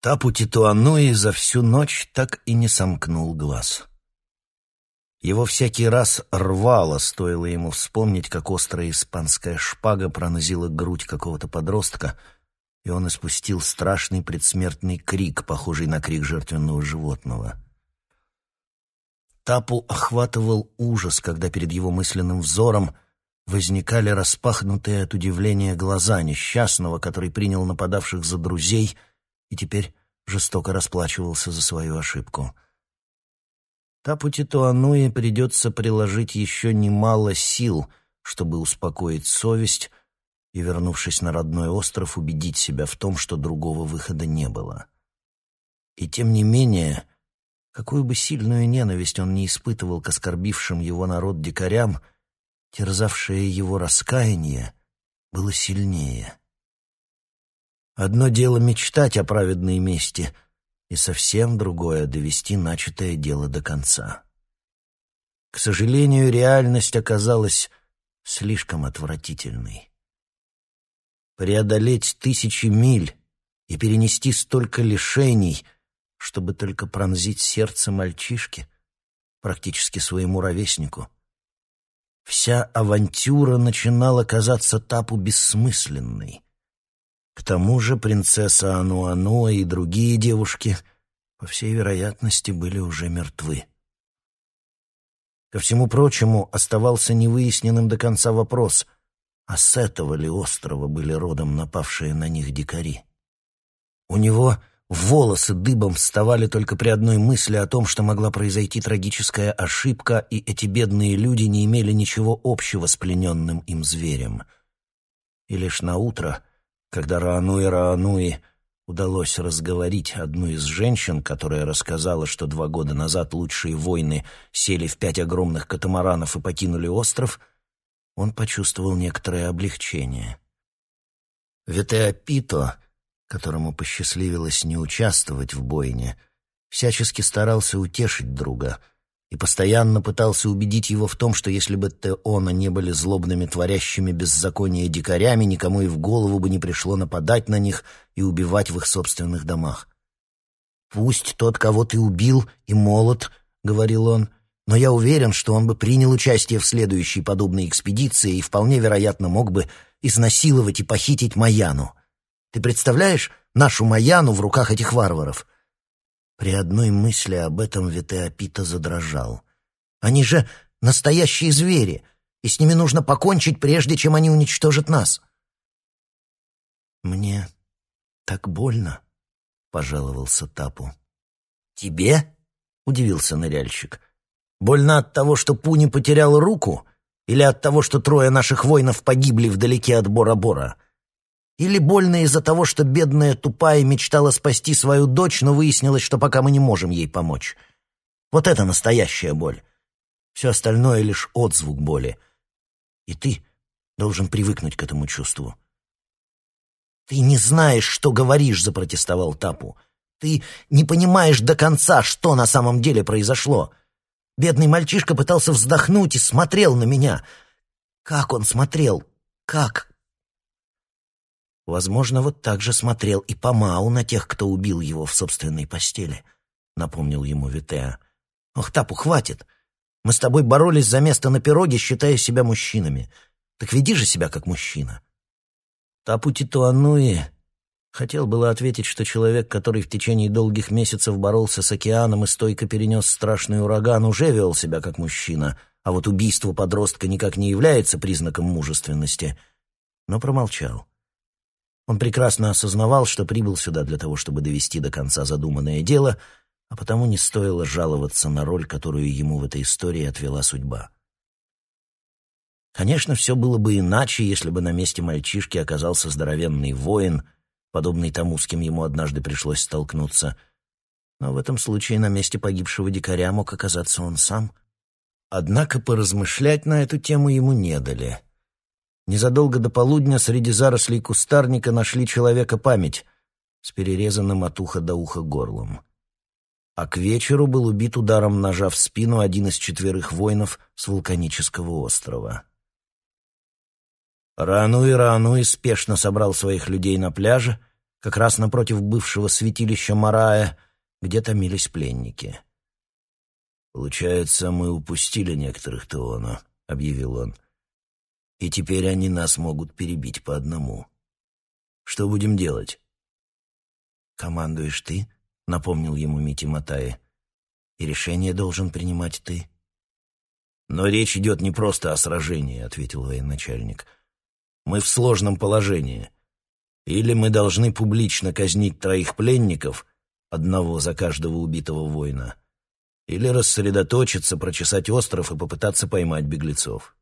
Тапу Титуануи за всю ночь так и не сомкнул глаз. Его всякий раз рвало, стоило ему вспомнить, как острая испанская шпага пронзила грудь какого-то подростка, и он испустил страшный предсмертный крик, похожий на крик жертвенного животного. Тапу охватывал ужас, когда перед его мысленным взором возникали распахнутые от удивления глаза несчастного, который принял нападавших за друзей — и теперь жестоко расплачивался за свою ошибку. Тапути Туануи придется приложить еще немало сил, чтобы успокоить совесть и, вернувшись на родной остров, убедить себя в том, что другого выхода не было. И тем не менее, какую бы сильную ненависть он не испытывал к оскорбившим его народ дикарям, терзавшее его раскаяние было сильнее. Одно дело мечтать о праведной мести, и совсем другое — довести начатое дело до конца. К сожалению, реальность оказалась слишком отвратительной. Преодолеть тысячи миль и перенести столько лишений, чтобы только пронзить сердце мальчишки, практически своему ровеснику. Вся авантюра начинала казаться Тапу бессмысленной — к тому же принцесса Ануануа и другие девушки, по всей вероятности, были уже мертвы. Ко всему прочему, оставался невыясненным до конца вопрос, а с этого ли острова были родом напавшие на них дикари? У него волосы дыбом вставали только при одной мысли о том, что могла произойти трагическая ошибка, и эти бедные люди не имели ничего общего с плененным им зверем. И лишь на утро когда Раануи Раануи удалось разговорить одну из женщин, которая рассказала, что два года назад лучшие воины сели в пять огромных катамаранов и покинули остров, он почувствовал некоторое облегчение. Ветеопито, которому посчастливилось не участвовать в бойне, всячески старался утешить друга — и постоянно пытался убедить его в том, что если бы Теона не были злобными творящими беззаконие дикарями, никому и в голову бы не пришло нападать на них и убивать в их собственных домах. «Пусть тот, кого ты убил, и молод», — говорил он, — «но я уверен, что он бы принял участие в следующей подобной экспедиции и вполне вероятно мог бы изнасиловать и похитить Маяну. Ты представляешь нашу Маяну в руках этих варваров?» При одной мысли об этом Ветеопита задрожал. «Они же настоящие звери, и с ними нужно покончить, прежде чем они уничтожат нас». «Мне так больно», — пожаловался Тапу. «Тебе?» — удивился ныряльщик. «Больно от того, что Пуни потерял руку, или от того, что трое наших воинов погибли вдалеке от Бора-Бора?» Или больно из-за того, что бедная тупая мечтала спасти свою дочь, но выяснилось, что пока мы не можем ей помочь. Вот это настоящая боль. Все остальное — лишь отзвук боли. И ты должен привыкнуть к этому чувству. «Ты не знаешь, что говоришь», — запротестовал Тапу. «Ты не понимаешь до конца, что на самом деле произошло. Бедный мальчишка пытался вздохнуть и смотрел на меня. Как он смотрел? Как? Возможно, вот так же смотрел и Памау на тех, кто убил его в собственной постели, — напомнил ему Витеа. «Ох, Тапу, хватит! Мы с тобой боролись за место на пироге, считая себя мужчинами. Так веди же себя как мужчина!» Тапу Титуануи хотел было ответить, что человек, который в течение долгих месяцев боролся с океаном и стойко перенес страшный ураган, уже вел себя как мужчина, а вот убийство подростка никак не является признаком мужественности, но промолчал. Он прекрасно осознавал, что прибыл сюда для того, чтобы довести до конца задуманное дело, а потому не стоило жаловаться на роль, которую ему в этой истории отвела судьба. Конечно, все было бы иначе, если бы на месте мальчишки оказался здоровенный воин, подобный тому, с кем ему однажды пришлось столкнуться. Но в этом случае на месте погибшего дикаря мог оказаться он сам. Однако поразмышлять на эту тему ему не дали — Незадолго до полудня среди зарослей кустарника нашли человека память с перерезанным от уха до уха горлом. А к вечеру был убит ударом ножа в спину один из четверых воинов с вулканического острова. Рануи Рануи спешно собрал своих людей на пляже как раз напротив бывшего святилища Марая, где томились пленники. «Получается, мы упустили некоторых Теона», — объявил он. «И теперь они нас могут перебить по одному. Что будем делать?» «Командуешь ты», — напомнил ему Мити Матаи. «И решение должен принимать ты». «Но речь идет не просто о сражении», — ответил военачальник. «Мы в сложном положении. Или мы должны публично казнить троих пленников, одного за каждого убитого воина, или рассредоточиться, прочесать остров и попытаться поймать беглецов».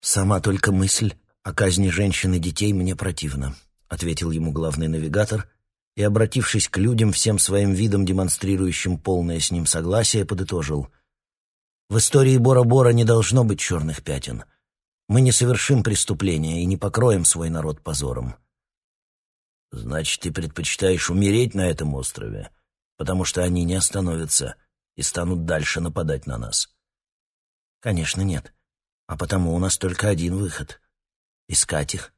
«Сама только мысль о казни женщин и детей мне противна», — ответил ему главный навигатор и, обратившись к людям, всем своим видом демонстрирующим полное с ним согласие, подытожил. «В истории Бора-Бора не должно быть черных пятен. Мы не совершим преступления и не покроем свой народ позором». «Значит, ты предпочитаешь умереть на этом острове, потому что они не остановятся и станут дальше нападать на нас?» «Конечно, нет. А потому у нас только один выход — искать их».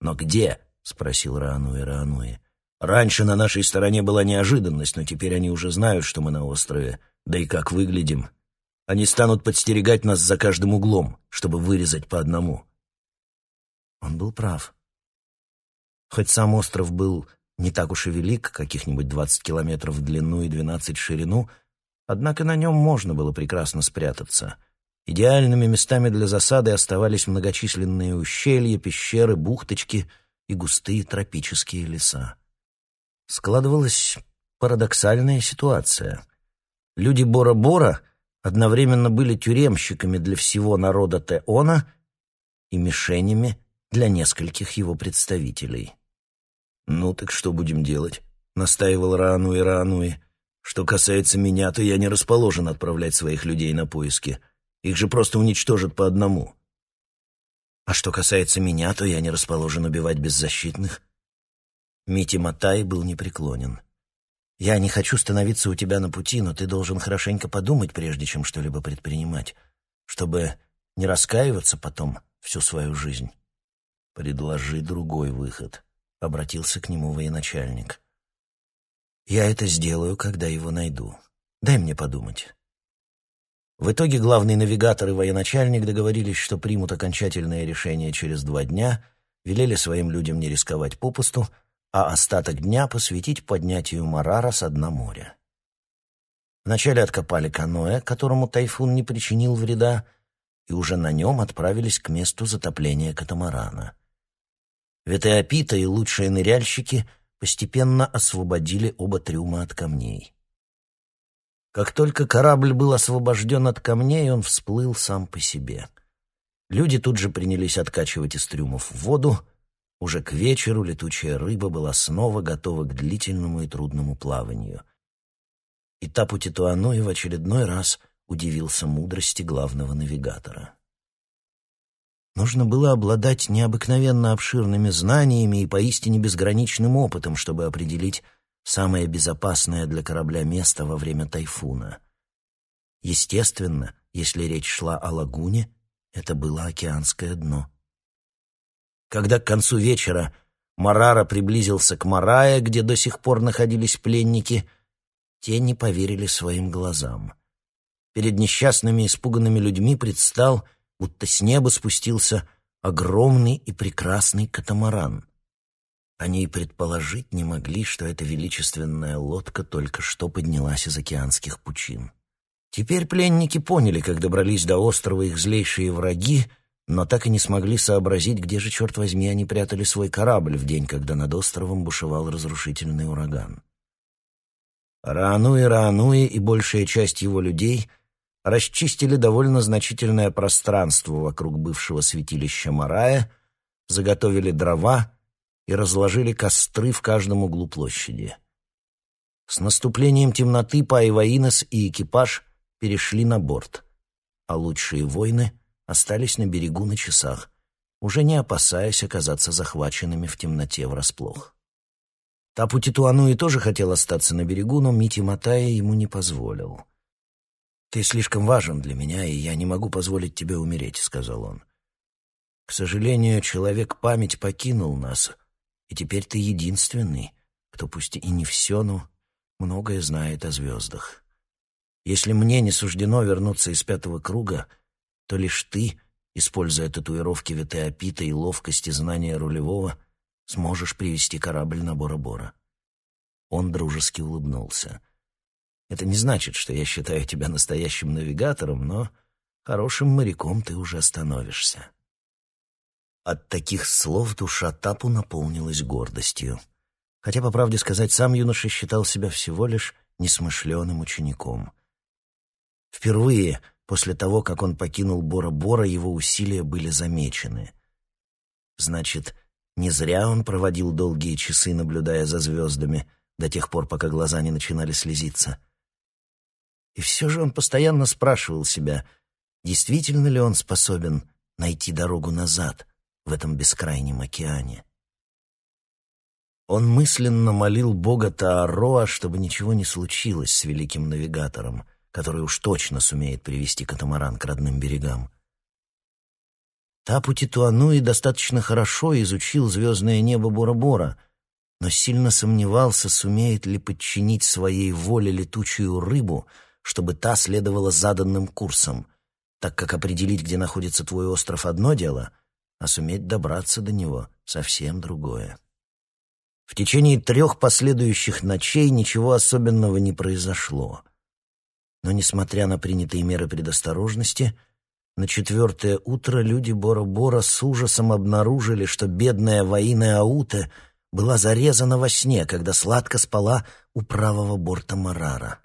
«Но где?» — спросил Раануи Раануи. «Раньше на нашей стороне была неожиданность, но теперь они уже знают, что мы на острове, да и как выглядим. Они станут подстерегать нас за каждым углом, чтобы вырезать по одному». Он был прав. Хоть сам остров был не так уж и велик, каких-нибудь двадцать километров в длину и двенадцать в ширину, однако на нем можно было прекрасно спрятаться. Идеальными местами для засады оставались многочисленные ущелья, пещеры, бухточки — и густые тропические леса. Складывалась парадоксальная ситуация. Люди Бора-Бора одновременно были тюремщиками для всего народа Теона и мишенями для нескольких его представителей. «Ну так что будем делать?» — настаивал Раануи Раануи. «Что касается меня, то я не расположен отправлять своих людей на поиски. Их же просто уничтожат по одному. А что касается меня, то я не расположен убивать беззащитных. Мити Матай был непреклонен. Я не хочу становиться у тебя на пути, но ты должен хорошенько подумать, прежде чем что-либо предпринимать, чтобы не раскаиваться потом всю свою жизнь. Предложи другой выход, — обратился к нему военачальник. Я это сделаю, когда его найду. Дай мне подумать. В итоге главный навигатор и военачальник договорились, что примут окончательное решение через два дня, велели своим людям не рисковать попусту, а остаток дня посвятить поднятию Марара с дна моря. Вначале откопали каноэ, которому тайфун не причинил вреда, и уже на нем отправились к месту затопления катамарана. Ветеопита и лучшие ныряльщики постепенно освободили оба трюма от камней. Как только корабль был освобожден от камней, он всплыл сам по себе. Люди тут же принялись откачивать из трюмов воду. Уже к вечеру летучая рыба была снова готова к длительному и трудному плаванию. И Тапу Титуануи в очередной раз удивился мудрости главного навигатора. Нужно было обладать необыкновенно обширными знаниями и поистине безграничным опытом, чтобы определить, самое безопасное для корабля место во время тайфуна. Естественно, если речь шла о лагуне, это было океанское дно. Когда к концу вечера Марара приблизился к Марае, где до сих пор находились пленники, те не поверили своим глазам. Перед несчастными испуганными людьми предстал, будто с неба спустился огромный и прекрасный катамаран — они и предположить не могли, что эта величественная лодка только что поднялась из океанских пучин. Теперь пленники поняли, как добрались до острова их злейшие враги, но так и не смогли сообразить, где же, черт возьми, они прятали свой корабль в день, когда над островом бушевал разрушительный ураган. Раануи Раануи и большая часть его людей расчистили довольно значительное пространство вокруг бывшего святилища Марая, заготовили дрова и разложили костры в каждом углу площади. С наступлением темноты Паеваинос и экипаж перешли на борт, а лучшие воины остались на берегу на часах, уже не опасаясь оказаться захваченными в темноте врасплох. Тапу Титуануи тоже хотел остаться на берегу, но Мити Матая ему не позволил. «Ты слишком важен для меня, и я не могу позволить тебе умереть», — сказал он. «К сожалению, человек-память покинул нас, И теперь ты единственный, кто пусть и не все, но многое знает о звездах. Если мне не суждено вернуться из пятого круга, то лишь ты, используя татуировки Ветеопита и ловкость и знания рулевого, сможешь привести корабль на Бора-Бора. Он дружески улыбнулся. Это не значит, что я считаю тебя настоящим навигатором, но хорошим моряком ты уже становишься. От таких слов душа Тапу наполнилась гордостью. Хотя, по правде сказать, сам юноша считал себя всего лишь несмышленым учеником. Впервые после того, как он покинул Бора-Бора, его усилия были замечены. Значит, не зря он проводил долгие часы, наблюдая за звездами, до тех пор, пока глаза не начинали слезиться. И все же он постоянно спрашивал себя, действительно ли он способен найти дорогу назад в этом бескрайнем океане. Он мысленно молил бога Таароа, чтобы ничего не случилось с великим навигатором, который уж точно сумеет привести катамаран к родным берегам. Тапу Титуануи достаточно хорошо изучил звездное небо Бора-Бора, но сильно сомневался, сумеет ли подчинить своей воле летучую рыбу, чтобы та следовала заданным курсом, так как определить, где находится твой остров, одно дело — а суметь добраться до него — совсем другое. В течение трех последующих ночей ничего особенного не произошло. Но, несмотря на принятые меры предосторожности, на четвертое утро люди Бора-Бора с ужасом обнаружили, что бедная воина Ауте была зарезана во сне, когда сладко спала у правого борта Марара.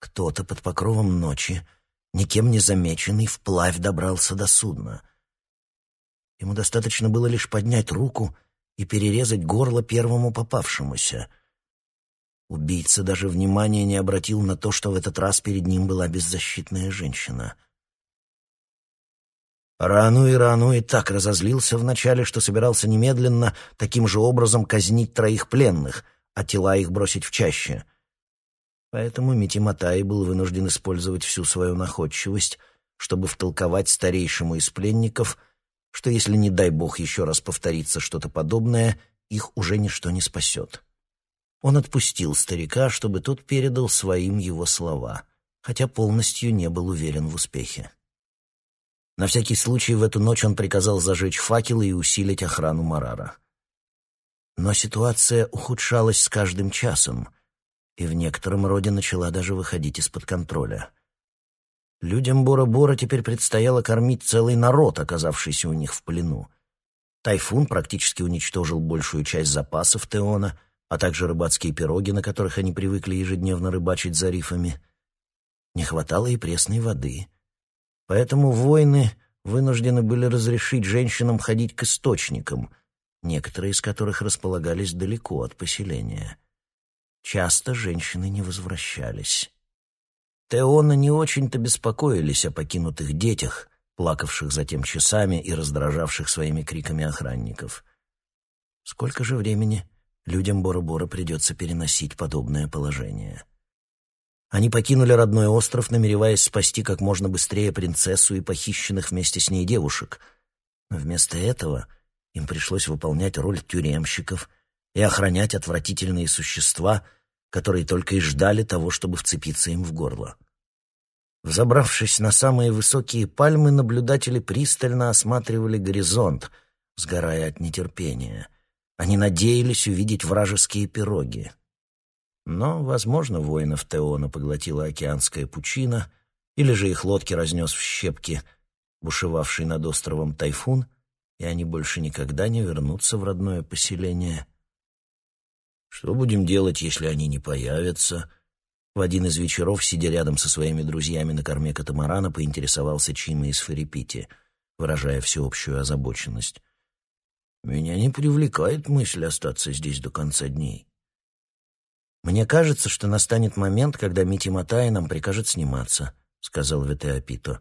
Кто-то под покровом ночи, никем не замеченный, вплавь добрался до судна — Ему достаточно было лишь поднять руку и перерезать горло первому попавшемуся. Убийца даже внимания не обратил на то, что в этот раз перед ним была беззащитная женщина. Рану и Рану и так разозлился вначале, что собирался немедленно таким же образом казнить троих пленных, а тела их бросить в чаще. Поэтому Митиматай был вынужден использовать всю свою находчивость, чтобы втолковать старейшему из пленников — что если, не дай бог, еще раз повторится что-то подобное, их уже ничто не спасет. Он отпустил старика, чтобы тот передал своим его слова, хотя полностью не был уверен в успехе. На всякий случай в эту ночь он приказал зажечь факелы и усилить охрану Марара. Но ситуация ухудшалась с каждым часом и в некотором роде начала даже выходить из-под контроля. Людям Бора-Бора теперь предстояло кормить целый народ, оказавшийся у них в плену. Тайфун практически уничтожил большую часть запасов Теона, а также рыбацкие пироги, на которых они привыкли ежедневно рыбачить за рифами. Не хватало и пресной воды. Поэтому воины вынуждены были разрешить женщинам ходить к источникам, некоторые из которых располагались далеко от поселения. Часто женщины не возвращались. Теона не очень-то беспокоились о покинутых детях, плакавших затем часами и раздражавших своими криками охранников. Сколько же времени людям Бора-Бора придется переносить подобное положение? Они покинули родной остров, намереваясь спасти как можно быстрее принцессу и похищенных вместе с ней девушек. Но вместо этого им пришлось выполнять роль тюремщиков и охранять отвратительные существа — которые только и ждали того, чтобы вцепиться им в горло. Взобравшись на самые высокие пальмы, наблюдатели пристально осматривали горизонт, сгорая от нетерпения. Они надеялись увидеть вражеские пироги. Но, возможно, воинов Теона поглотила океанская пучина, или же их лодки разнес в щепки бушевавший над островом тайфун, и они больше никогда не вернутся в родное поселение — что будем делать, если они не появятся? В один из вечеров, сидя рядом со своими друзьями на корме катамарана, поинтересовался Чима из Фарипити, выражая всеобщую озабоченность. «Меня не привлекает мысль остаться здесь до конца дней. Мне кажется, что настанет момент, когда Мити Матай нам прикажет сниматься», — сказал Ветеопито.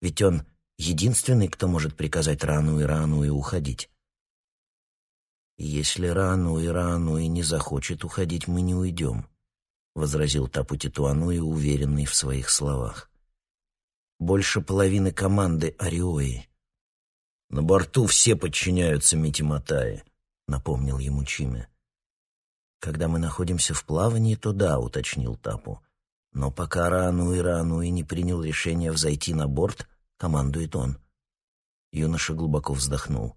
«Ведь он единственный, кто может приказать Рану и Рану и уходить». «Если Рану и Рану и не захочет уходить, мы не уйдем», — возразил Тапути Туануи, уверенный в своих словах. «Больше половины команды Ариои. На борту все подчиняются Митиматае, напомнил ему Чиме. Когда мы находимся в плавании, то да, уточнил Тапу. Но пока Раануи Раануи не принял решение взойти на борт, командует он. Юноша глубоко вздохнул.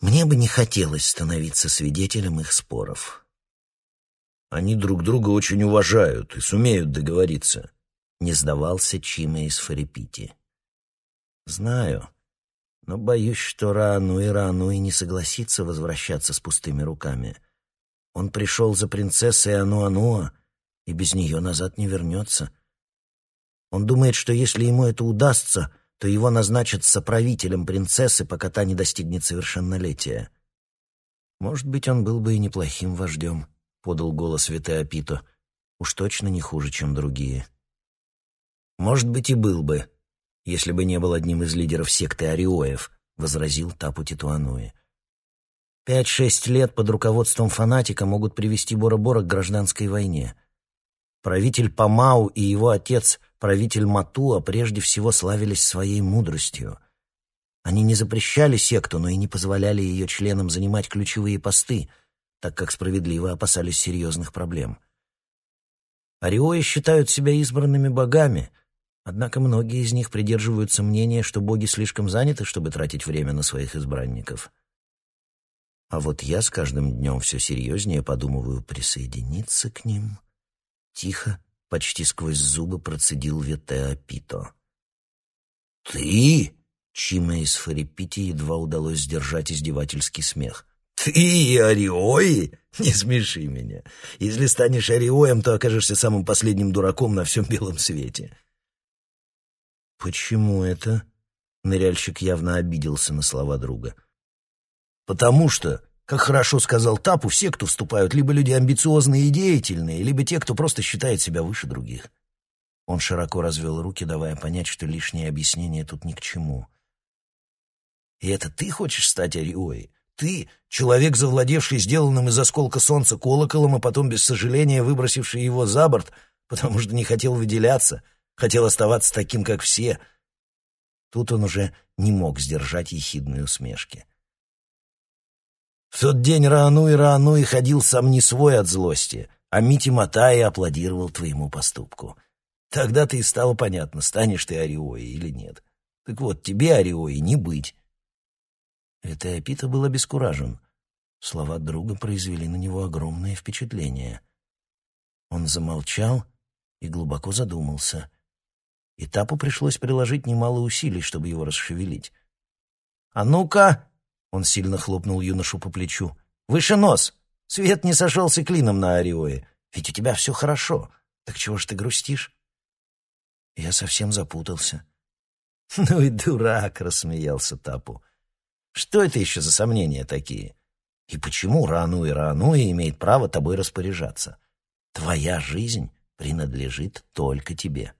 Мне бы не хотелось становиться свидетелем их споров. Они друг друга очень уважают и сумеют договориться. Не сдавался Чима из Фарипити. Знаю, но боюсь, что Рану и Рану и не согласится возвращаться с пустыми руками. Он пришел за принцессой Ануануа и без нее назад не вернется. Он думает, что если ему это удастся, то его назначат соправителем принцессы, пока та не достигнет совершеннолетия. Может быть, он был бы и неплохим вождем, — подал голос Витеопито. Уж точно не хуже, чем другие. Может быть, и был бы, если бы не был одним из лидеров секты Ариоев, — возразил Тапу Титуануи. Пять-шесть лет под руководством фанатика могут привести Бора-Бора к гражданской войне. Правитель Памау и его отец, правитель Матуа, прежде всего славились своей мудростью. Они не запрещали секту, но и не позволяли ее членам занимать ключевые посты, так как справедливо опасались серьезных проблем. Ариои считают себя избранными богами, однако многие из них придерживаются мнения, что боги слишком заняты, чтобы тратить время на своих избранников. А вот я с каждым днем все серьезнее подумываю присоединиться к ним — Тихо, почти сквозь зубы процедил Ветеа Пито. «Ты?» Чима из Фарипити едва удалось сдержать издевательский смех. «Ты Ариой? Не смеши меня. Если станешь Ариоем, то окажешься самым последним дураком на всем белом свете». «Почему это?» Ныряльщик явно обиделся на слова друга. «Потому что как хорошо сказал Тапу, все, кто вступают, либо люди амбициозные и деятельные, либо те, кто просто считает себя выше других. Он широко развел руки, давая понять, что лишнее объяснение тут ни к чему. «И это ты хочешь стать Ариой? Ты, человек, завладевший сделанным из осколка солнца колоколом, и потом без сожаления выбросивший его за борт, потому что не хотел выделяться, хотел оставаться таким, как все?» Тут он уже не мог сдержать ехидной усмешки. В тот день Раануи Раануи ходил сам не свой от злости, а Мити Матай аплодировал твоему поступку. Тогда ты и стало понятно, станешь ты Ариои или нет. Так вот, тебе, Ариои, не быть. Это Апита был обескуражен. Слова друга произвели на него огромное впечатление. Он замолчал и глубоко задумался. И Тапу пришлось приложить немало усилий, чтобы его расшевелить. «А ну-ка!» Он сильно хлопнул юношу по плечу. «Выше нос! Свет не сошелся клином на Ореое. Ведь у тебя все хорошо. Так чего ж ты грустишь?» Я совсем запутался. «Ну и дурак!» — рассмеялся Тапу. «Что это еще за сомнения такие? И почему Рану и имеет право тобой распоряжаться? Твоя жизнь принадлежит только тебе».